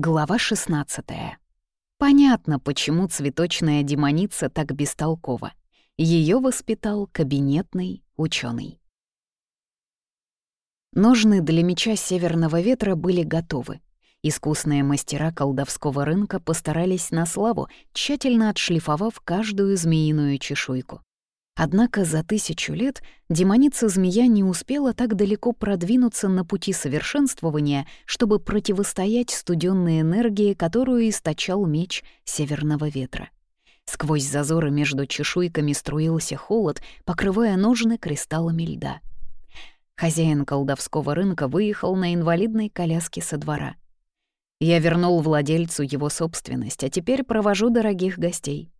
Глава 16. Понятно, почему цветочная демоница так бестолкова. Ее воспитал кабинетный ученый. Ножны для меча северного ветра были готовы. Искусные мастера колдовского рынка постарались на славу, тщательно отшлифовав каждую змеиную чешуйку. Однако за тысячу лет демоница-змея не успела так далеко продвинуться на пути совершенствования, чтобы противостоять студенной энергии, которую источал меч северного ветра. Сквозь зазоры между чешуйками струился холод, покрывая ножны кристаллами льда. Хозяин колдовского рынка выехал на инвалидной коляске со двора. «Я вернул владельцу его собственность, а теперь провожу дорогих гостей»,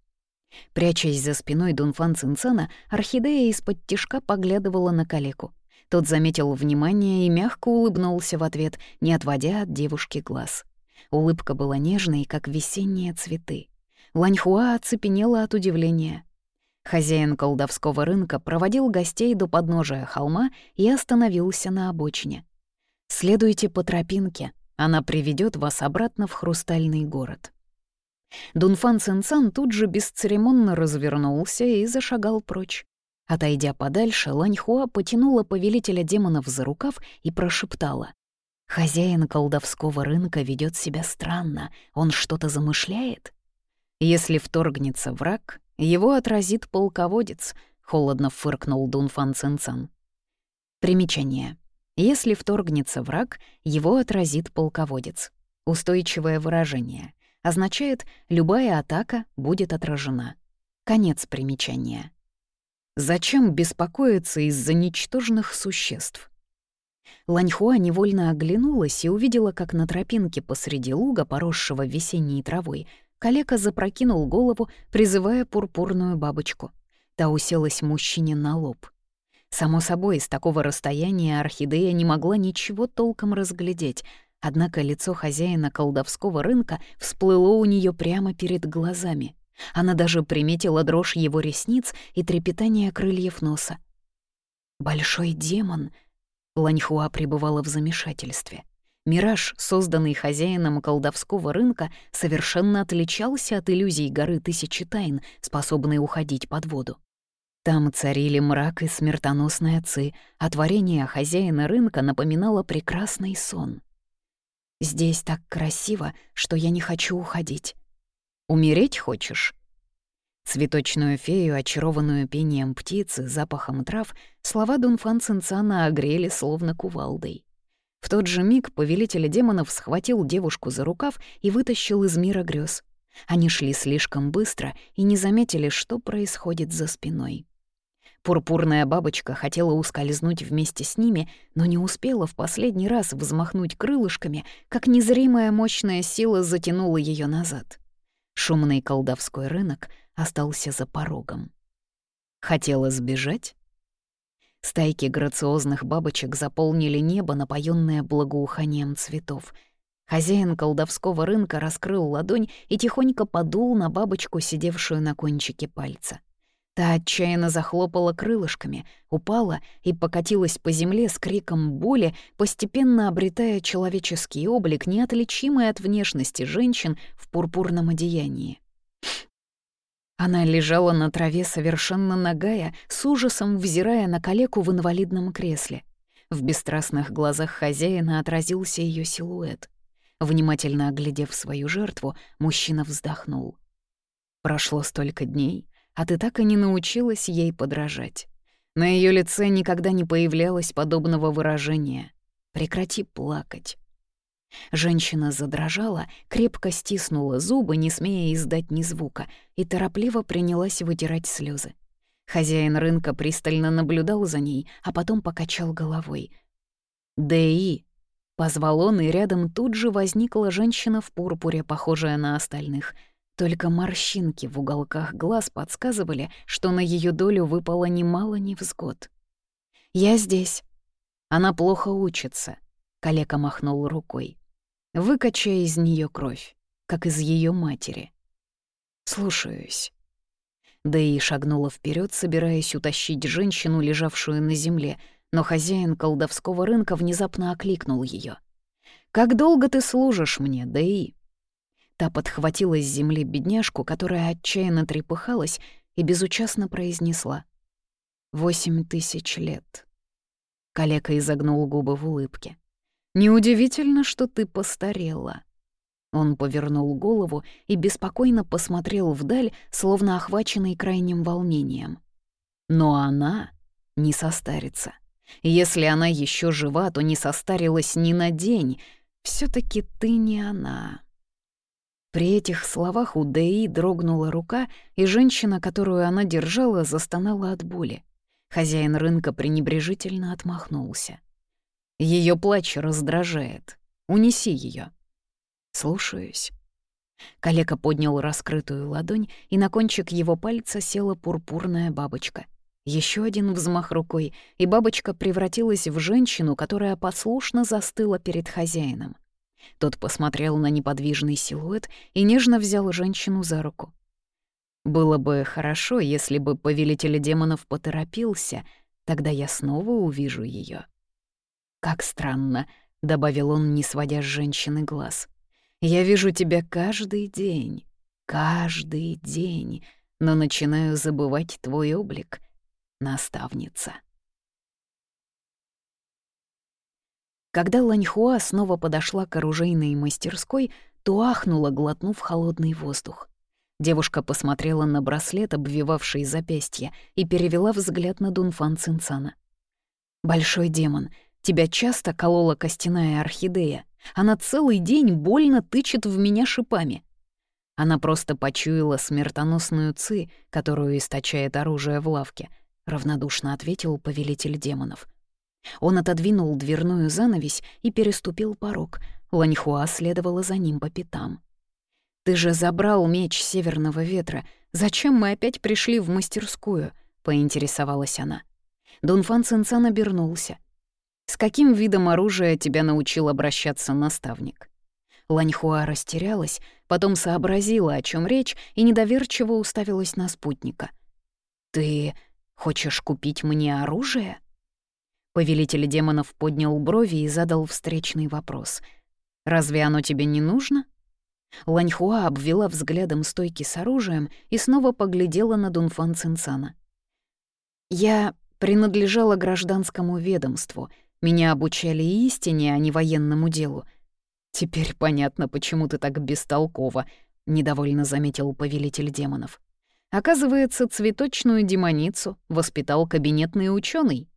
Прячась за спиной Дунфан Цинцана, орхидея из-под тишка поглядывала на калеку. Тот заметил внимание и мягко улыбнулся в ответ, не отводя от девушки глаз. Улыбка была нежной, как весенние цветы. Ланьхуа оцепенела от удивления. Хозяин колдовского рынка проводил гостей до подножия холма и остановился на обочине. «Следуйте по тропинке, она приведет вас обратно в хрустальный город». Дунфан Цинцан тут же бесцеремонно развернулся и зашагал прочь. Отойдя подальше, Ланьхуа потянула повелителя демонов за рукав и прошептала. «Хозяин колдовского рынка ведет себя странно, он что-то замышляет?» «Если вторгнется враг, его отразит полководец», — холодно фыркнул Дунфан Цинцан. Примечание. Если вторгнется враг, его отразит полководец. Устойчивое выражение означает «любая атака будет отражена». Конец примечания. Зачем беспокоиться из-за ничтожных существ? Ланьхуа невольно оглянулась и увидела, как на тропинке посреди луга, поросшего весенней травой, калека запрокинул голову, призывая пурпурную бабочку. Та уселась мужчине на лоб. Само собой, с такого расстояния орхидея не могла ничего толком разглядеть — Однако лицо хозяина колдовского рынка всплыло у нее прямо перед глазами. Она даже приметила дрожь его ресниц и трепетание крыльев носа. «Большой демон!» Ланьхуа пребывала в замешательстве. Мираж, созданный хозяином колдовского рынка, совершенно отличался от иллюзий горы Тысячи Тайн, способной уходить под воду. Там царили мрак и смертоносные ци, а творение хозяина рынка напоминало прекрасный сон. Здесь так красиво, что я не хочу уходить. Умереть хочешь? Цветочную фею, очарованную пением птицы, запахом трав, слова Дунфан Цинцана огрели словно кувалдой. В тот же миг повелитель демонов схватил девушку за рукав и вытащил из мира грез. Они шли слишком быстро и не заметили, что происходит за спиной. Пурпурная бабочка хотела ускользнуть вместе с ними, но не успела в последний раз взмахнуть крылышками, как незримая мощная сила затянула ее назад. Шумный колдовской рынок остался за порогом. Хотела сбежать? Стайки грациозных бабочек заполнили небо, напоенное благоуханием цветов. Хозяин колдовского рынка раскрыл ладонь и тихонько подул на бабочку, сидевшую на кончике пальца. Та отчаянно захлопала крылышками, упала и покатилась по земле с криком боли, постепенно обретая человеческий облик, неотличимый от внешности женщин в пурпурном одеянии. Она лежала на траве совершенно нагая, с ужасом взирая на калеку в инвалидном кресле. В бесстрастных глазах хозяина отразился ее силуэт. Внимательно оглядев свою жертву, мужчина вздохнул. Прошло столько дней, а ты так и не научилась ей подражать. На ее лице никогда не появлялось подобного выражения. Прекрати плакать. Женщина задрожала, крепко стиснула зубы, не смея издать ни звука, и торопливо принялась вытирать слезы. Хозяин рынка пристально наблюдал за ней, а потом покачал головой. «Дэи!» — позвал он, и рядом тут же возникла женщина в пурпуре, похожая на остальных — только морщинки в уголках глаз подсказывали, что на ее долю выпало немало невзгод. «Я здесь». Она плохо учится, — калека махнул рукой. «Выкачай из нее кровь, как из ее матери». «Слушаюсь». Да шагнула вперед, собираясь утащить женщину, лежавшую на земле, но хозяин колдовского рынка внезапно окликнул ее. Как долго ты служишь мне, да и...» Та подхватила с земли бедняжку, которая отчаянно трепыхалась, и безучастно произнесла. «Восемь тысяч лет». Калека изогнул губы в улыбке. «Неудивительно, что ты постарела». Он повернул голову и беспокойно посмотрел вдаль, словно охваченный крайним волнением. Но она не состарится. Если она еще жива, то не состарилась ни на день. все таки ты не она. При этих словах у Дэи дрогнула рука, и женщина, которую она держала, застонала от боли. Хозяин рынка пренебрежительно отмахнулся. Ее плач раздражает. Унеси ее. Слушаюсь. Калека поднял раскрытую ладонь, и на кончик его пальца села пурпурная бабочка. Еще один взмах рукой, и бабочка превратилась в женщину, которая послушно застыла перед хозяином. Тот посмотрел на неподвижный силуэт и нежно взял женщину за руку. Было бы хорошо, если бы повелитель демонов поторопился, тогда я снова увижу ее. «Как странно», — добавил он, не сводя с женщины глаз. «Я вижу тебя каждый день, каждый день, но начинаю забывать твой облик, наставница». Когда Ланьхуа снова подошла к оружейной мастерской, то ахнула, глотнув холодный воздух. Девушка посмотрела на браслет, обвивавший запястье, и перевела взгляд на Дунфан Цинцана. «Большой демон, тебя часто колола костяная орхидея. Она целый день больно тычет в меня шипами». Она просто почуяла смертоносную ци, которую источает оружие в лавке, равнодушно ответил повелитель демонов. Он отодвинул дверную занавесь и переступил порог. Ланьхуа следовала за ним по пятам. «Ты же забрал меч Северного ветра. Зачем мы опять пришли в мастерскую?» — поинтересовалась она. Дунфан Цинцан обернулся. «С каким видом оружия тебя научил обращаться наставник?» Ланьхуа растерялась, потом сообразила, о чем речь, и недоверчиво уставилась на спутника. «Ты хочешь купить мне оружие?» Повелитель демонов поднял брови и задал встречный вопрос. «Разве оно тебе не нужно?» Ланьхуа обвела взглядом стойки с оружием и снова поглядела на Дунфан Цинцана. «Я принадлежала гражданскому ведомству. Меня обучали истине, а не военному делу. Теперь понятно, почему ты так бестолкова», — недовольно заметил повелитель демонов. «Оказывается, цветочную демоницу воспитал кабинетный ученый.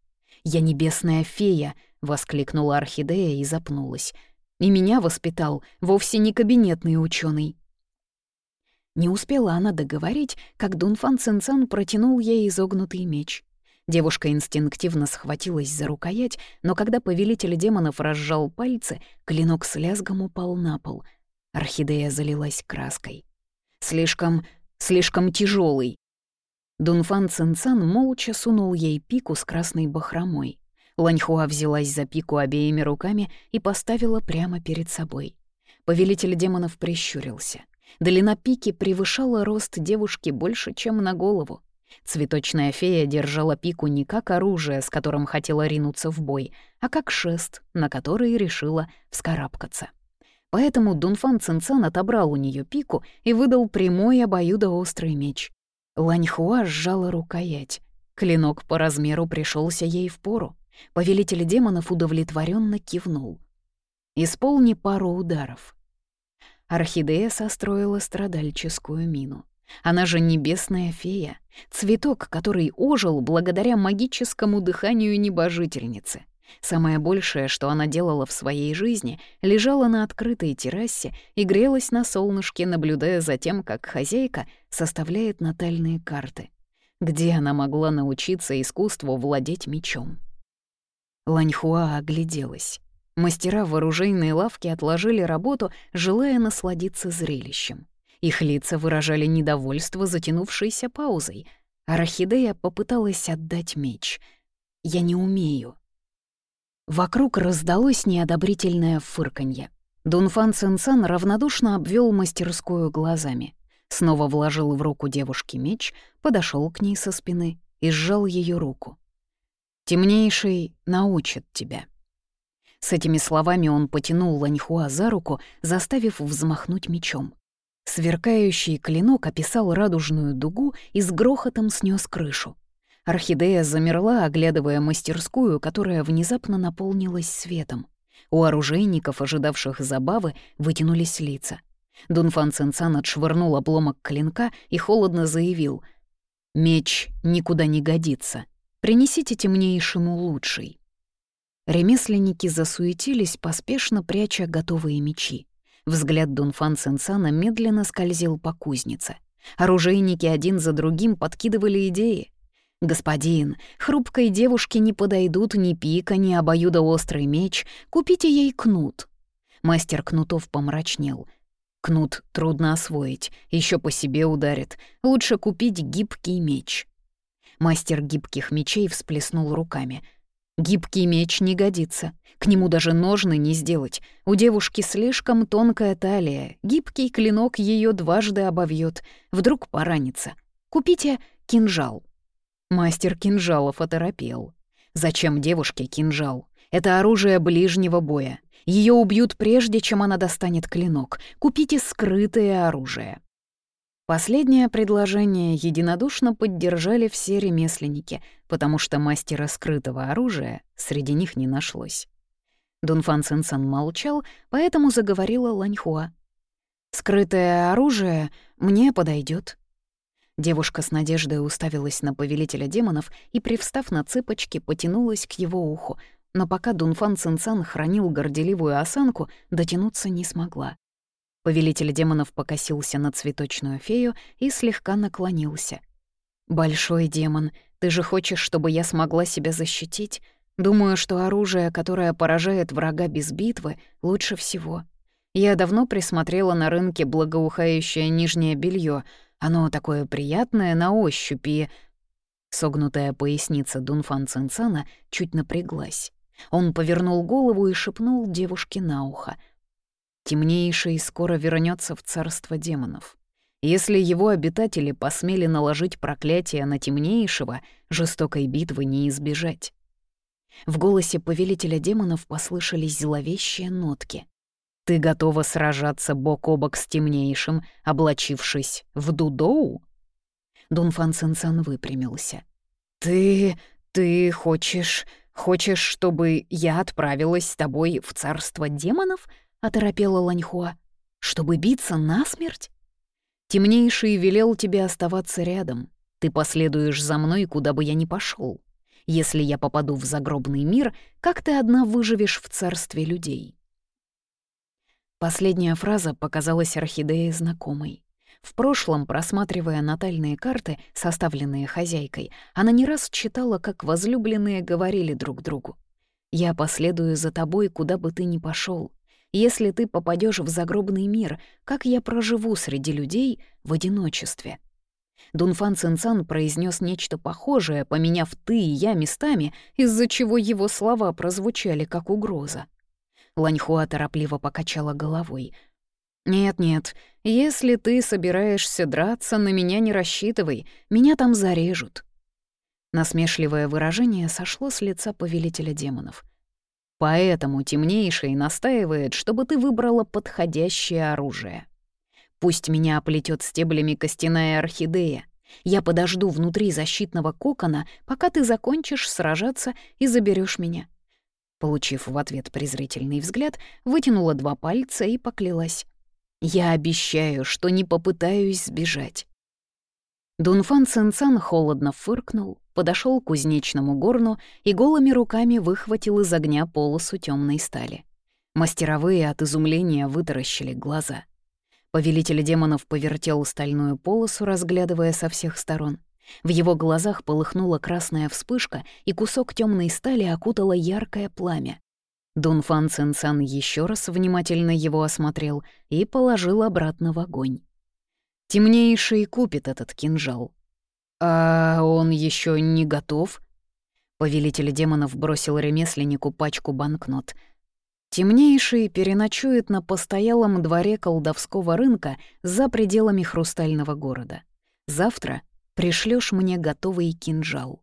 «Я небесная фея!» — воскликнула орхидея и запнулась — и меня воспитал вовсе не кабинетный ученый. Не успела она договорить, как Дунфан Цинцан протянул ей изогнутый меч. Девушка инстинктивно схватилась за рукоять, но когда повелитель демонов разжал пальцы, клинок с лязгом упал на пол. Орхидея залилась краской. «Слишком... слишком тяжелый. Дунфан Цинцан молча сунул ей пику с красной бахромой. Ланьхуа взялась за пику обеими руками и поставила прямо перед собой. Повелитель демонов прищурился. Длина пики превышала рост девушки больше, чем на голову. Цветочная фея держала пику не как оружие, с которым хотела ринуться в бой, а как шест, на который решила вскарабкаться. Поэтому Дунфан Цинцан отобрал у нее пику и выдал прямой обоюдоострый меч. Ланьхуа сжала рукоять. Клинок по размеру пришелся ей в пору. Повелитель демонов удовлетворенно кивнул. «Исполни пару ударов». Орхидея состроила страдальческую мину. Она же небесная фея, цветок, который ожил благодаря магическому дыханию небожительницы. Самое большее, что она делала в своей жизни, лежала на открытой террасе и грелась на солнышке, наблюдая за тем, как хозяйка составляет натальные карты. Где она могла научиться искусству владеть мечом? Ланьхуа огляделась. Мастера в оружейной лавке отложили работу, желая насладиться зрелищем. Их лица выражали недовольство затянувшейся паузой. Арахидея попыталась отдать меч. «Я не умею». Вокруг раздалось неодобрительное фырканье. Дунфан Цинцан равнодушно обвел мастерскую глазами. Снова вложил в руку девушки меч, подошел к ней со спины и сжал ее руку. Темнейший научит тебя». С этими словами он потянул Ланьхуа за руку, заставив взмахнуть мечом. Сверкающий клинок описал радужную дугу и с грохотом снес крышу. Орхидея замерла, оглядывая мастерскую, которая внезапно наполнилась светом. У оружейников, ожидавших забавы, вытянулись лица. Дунфан Цинцан отшвырнул обломок клинка и холодно заявил «Меч никуда не годится. Принесите темнейшему лучший». Ремесленники засуетились, поспешно пряча готовые мечи. Взгляд Дунфан Цинцана медленно скользил по кузнице. Оружейники один за другим подкидывали идеи. «Господин, хрупкой девушке не подойдут ни пика, ни обоюдоострый меч. Купите ей кнут». Мастер кнутов помрачнел. «Кнут трудно освоить, еще по себе ударит. Лучше купить гибкий меч». Мастер гибких мечей всплеснул руками. «Гибкий меч не годится. К нему даже ножны не сделать. У девушки слишком тонкая талия. Гибкий клинок ее дважды обовьет. Вдруг поранится. Купите кинжал». Мастер кинжалов оторопел. Зачем девушке кинжал? Это оружие ближнего боя. Ее убьют прежде, чем она достанет клинок. Купите скрытое оружие. Последнее предложение единодушно поддержали все ремесленники, потому что мастера скрытого оружия среди них не нашлось. Дунфан Цинсан молчал, поэтому заговорила Ланьхуа. «Скрытое оружие мне подойдет. Девушка с надеждой уставилась на повелителя демонов и, привстав на цыпочки, потянулась к его уху, но пока Дунфан Цинцан хранил горделивую осанку, дотянуться не смогла. Повелитель демонов покосился на цветочную фею и слегка наклонился. «Большой демон, ты же хочешь, чтобы я смогла себя защитить? Думаю, что оружие, которое поражает врага без битвы, лучше всего. Я давно присмотрела на рынке благоухающее нижнее белье, оно такое приятное на ощупь и... Согнутая поясница Дунфан Цинцана чуть напряглась. Он повернул голову и шепнул девушке на ухо. «Темнейший скоро вернется в царство демонов. Если его обитатели посмели наложить проклятие на темнейшего, жестокой битвы не избежать». В голосе повелителя демонов послышались зловещие нотки. Ты готова сражаться бок о бок с темнейшим, облачившись в Дудоу?» Дунфан Цинцан выпрямился. «Ты... ты хочешь... хочешь, чтобы я отправилась с тобой в царство демонов?» — оторопела Ланьхуа. «Чтобы биться насмерть?» «Темнейший велел тебе оставаться рядом. Ты последуешь за мной, куда бы я ни пошел. Если я попаду в загробный мир, как ты одна выживешь в царстве людей?» Последняя фраза показалась орхидее знакомой. В прошлом, просматривая натальные карты, составленные хозяйкой, она не раз читала, как возлюбленные говорили друг другу. «Я последую за тобой, куда бы ты ни пошел. Если ты попадешь в загробный мир, как я проживу среди людей в одиночестве?» Дунфан Цинцан произнес нечто похожее, поменяв «ты» и «я» местами, из-за чего его слова прозвучали как угроза. Ланьхуа торопливо покачала головой. «Нет-нет, если ты собираешься драться, на меня не рассчитывай, меня там зарежут». Насмешливое выражение сошло с лица повелителя демонов. «Поэтому темнейший настаивает, чтобы ты выбрала подходящее оружие. Пусть меня оплетет стеблями костяная орхидея. Я подожду внутри защитного кокона, пока ты закончишь сражаться и заберешь меня. Получив в ответ презрительный взгляд, вытянула два пальца и поклялась. «Я обещаю, что не попытаюсь сбежать». Дунфан Цинцан холодно фыркнул, подошел к кузнечному горну и голыми руками выхватил из огня полосу темной стали. Мастеровые от изумления вытаращили глаза. Повелитель демонов повертел стальную полосу, разглядывая со всех сторон. В его глазах полыхнула красная вспышка, и кусок темной стали окутало яркое пламя. Дунфан Цинцан еще раз внимательно его осмотрел и положил обратно в огонь. Темнейший купит этот кинжал. «А он еще не готов?» Повелитель демонов бросил ремесленнику пачку банкнот. Темнейший переночует на постоялом дворе колдовского рынка за пределами хрустального города. Завтра пришлешь мне готовый кинжал.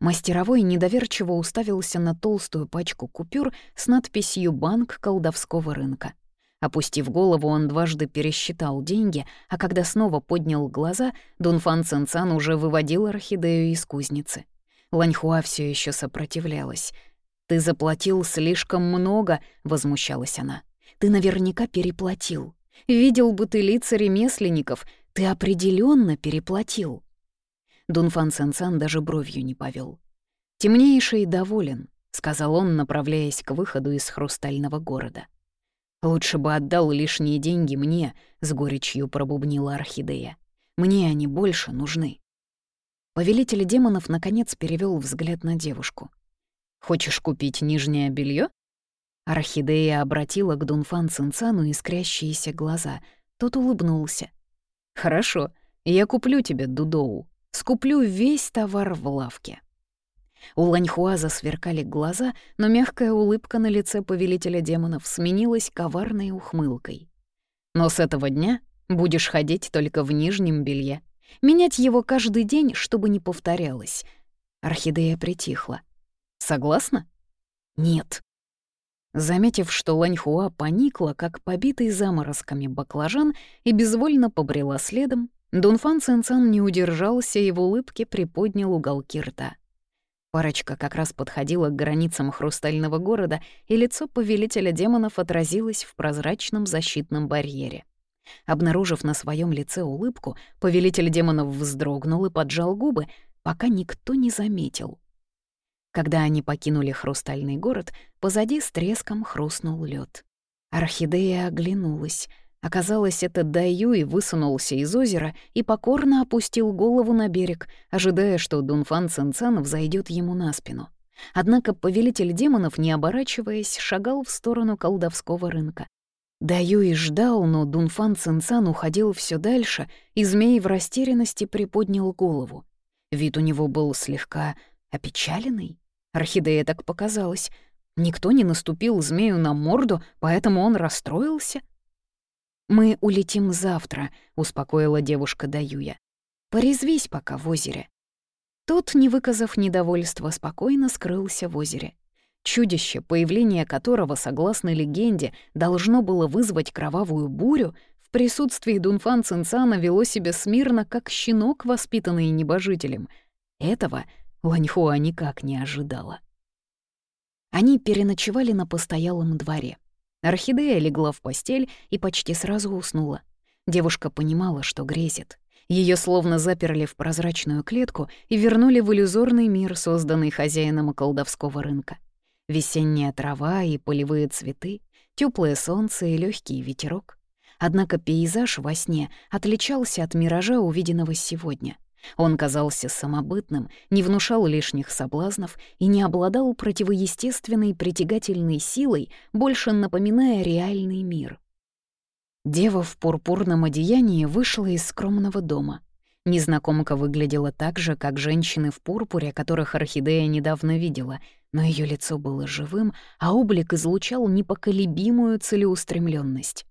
Мастеровой недоверчиво уставился на толстую пачку купюр с надписью «Банк колдовского рынка». Опустив голову, он дважды пересчитал деньги, а когда снова поднял глаза, Дунфан Цинцан уже выводил орхидею из кузницы. Ланьхуа все еще сопротивлялась. «Ты заплатил слишком много», — возмущалась она. «Ты наверняка переплатил. Видел бы ты лица ремесленников, ты определенно переплатил». Дунфан Цинцан даже бровью не повел. «Темнейший доволен», — сказал он, направляясь к выходу из хрустального города. «Лучше бы отдал лишние деньги мне», — с горечью пробубнила Орхидея. «Мне они больше нужны». Повелитель демонов наконец перевел взгляд на девушку. «Хочешь купить нижнее белье? Орхидея обратила к Дунфан Цинцану искрящиеся глаза. Тот улыбнулся. «Хорошо, я куплю тебе Дудоу. Скуплю весь товар в лавке». У Ланьхуа засверкали глаза, но мягкая улыбка на лице повелителя демонов сменилась коварной ухмылкой. «Но с этого дня будешь ходить только в нижнем белье. Менять его каждый день, чтобы не повторялось». Орхидея притихла. «Согласна?» «Нет». Заметив, что Ланьхуа поникла, как побитый заморозками баклажан, и безвольно побрела следом, Дунфан Цинцан не удержался и в улыбке приподнял уголки рта. Парочка как раз подходила к границам хрустального города, и лицо повелителя демонов отразилось в прозрачном защитном барьере. Обнаружив на своем лице улыбку, повелитель демонов вздрогнул и поджал губы, пока никто не заметил. Когда они покинули хрустальный город, позади с треском хрустнул лед. Орхидея оглянулась — Оказалось, это Даюй высунулся из озера и покорно опустил голову на берег, ожидая, что Дунфан Цинцан взойдет ему на спину. Однако повелитель демонов, не оборачиваясь, шагал в сторону колдовского рынка. Даюй ждал, но Дунфан Цинцан уходил все дальше, и змей в растерянности приподнял голову. Вид у него был слегка опечаленный. Орхидея так показалось. Никто не наступил змею на морду, поэтому он расстроился. «Мы улетим завтра», — успокоила девушка Даюя. «Порезвись пока в озере». Тот, не выказав недовольства, спокойно скрылся в озере. Чудище, появление которого, согласно легенде, должно было вызвать кровавую бурю, в присутствии Дунфан Цинцана вело себя смирно, как щенок, воспитанный небожителем. Этого Ланьхуа никак не ожидала. Они переночевали на постоялом дворе. Орхидея легла в постель и почти сразу уснула. Девушка понимала, что грезит. Ее словно заперли в прозрачную клетку и вернули в иллюзорный мир, созданный хозяином колдовского рынка. Весенняя трава и полевые цветы, теплое солнце и легкий ветерок. Однако пейзаж во сне отличался от миража, увиденного сегодня — он казался самобытным, не внушал лишних соблазнов и не обладал противоестественной притягательной силой, больше напоминая реальный мир. Дева в пурпурном одеянии вышла из скромного дома. Незнакомка выглядела так же, как женщины в пурпуре, которых Орхидея недавно видела, но ее лицо было живым, а облик излучал непоколебимую целеустремленность.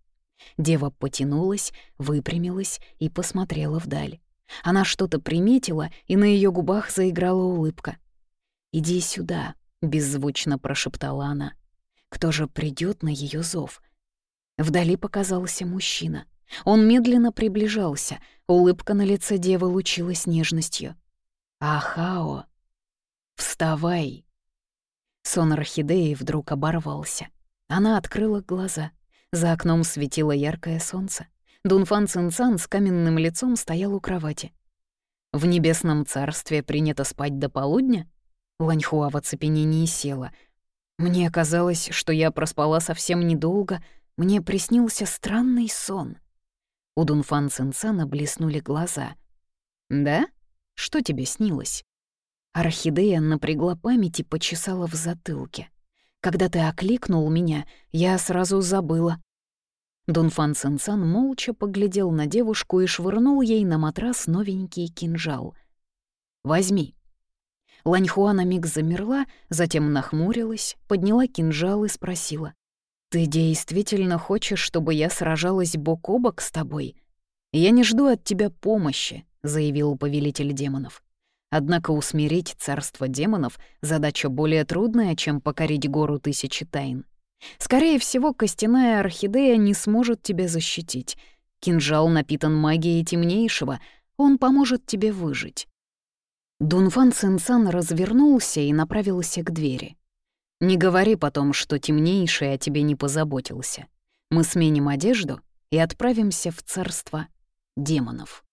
Дева потянулась, выпрямилась и посмотрела вдаль. Она что-то приметила, и на ее губах заиграла улыбка. «Иди сюда», — беззвучно прошептала она. «Кто же придет на ее зов?» Вдали показался мужчина. Он медленно приближался, улыбка на лице девы лучилась нежностью. «Ахао! Вставай!» Сон орхидеи вдруг оборвался. Она открыла глаза. За окном светило яркое солнце. Дунфан Цинцан с каменным лицом стоял у кровати. «В небесном царстве принято спать до полудня?» Ланьхуа в оцепенении села. «Мне казалось, что я проспала совсем недолго. Мне приснился странный сон». У Дунфан Цинцана блеснули глаза. «Да? Что тебе снилось?» Орхидея напрягла память и почесала в затылке. «Когда ты окликнул меня, я сразу забыла. Дунфан Сенсан молча поглядел на девушку и швырнул ей на матрас новенький кинжал. «Возьми». Ланьхуа на миг замерла, затем нахмурилась, подняла кинжал и спросила. «Ты действительно хочешь, чтобы я сражалась бок о бок с тобой? Я не жду от тебя помощи», — заявил повелитель демонов. Однако усмирить царство демонов — задача более трудная, чем покорить гору тысячи тайн. Скорее всего, костяная орхидея не сможет тебя защитить. Кинжал напитан магией темнейшего, он поможет тебе выжить. Дунфан Сенсан развернулся и направился к двери. «Не говори потом, что темнейший о тебе не позаботился. Мы сменим одежду и отправимся в царство демонов».